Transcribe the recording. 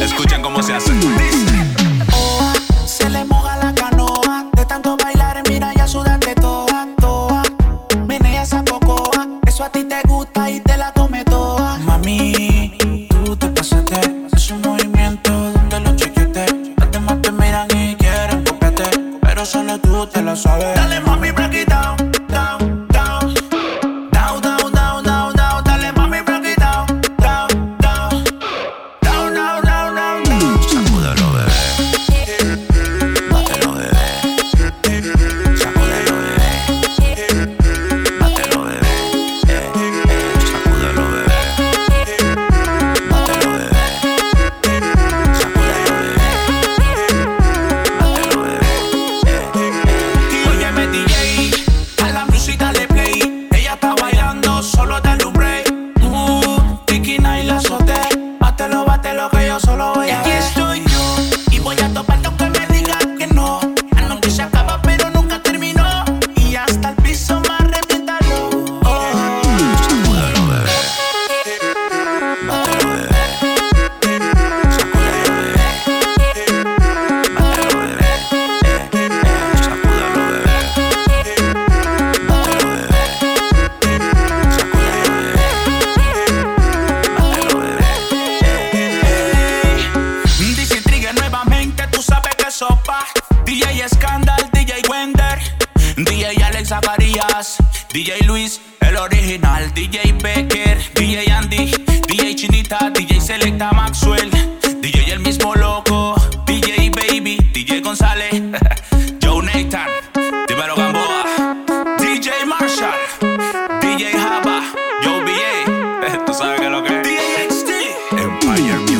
Escuchen cómo se hace. Se le moja la canoa. De tanto bailar, mira, ya sudaste toda, toa. Menea esa cocoa. Eso a ti te gusta y te la come toda. Mami, tú te pasaste. Es un movimiento donde lo chequete. Las demás te miran y quieren copiarte. Pero solo tú te lo sabes. Dale, mami, break it down. DJ Scandal, DJ Wender, DJ Alex Zacarías, DJ Luis, el original, DJ Becker, DJ Andy, DJ Chinita, DJ Selecta Maxwell, DJ el mismo loco, DJ Baby, DJ González, Joe Nathan, Dímelo Gamboa, DJ Marshall, DJ Java, Joe B.A., tú sabes que lo que es. DJ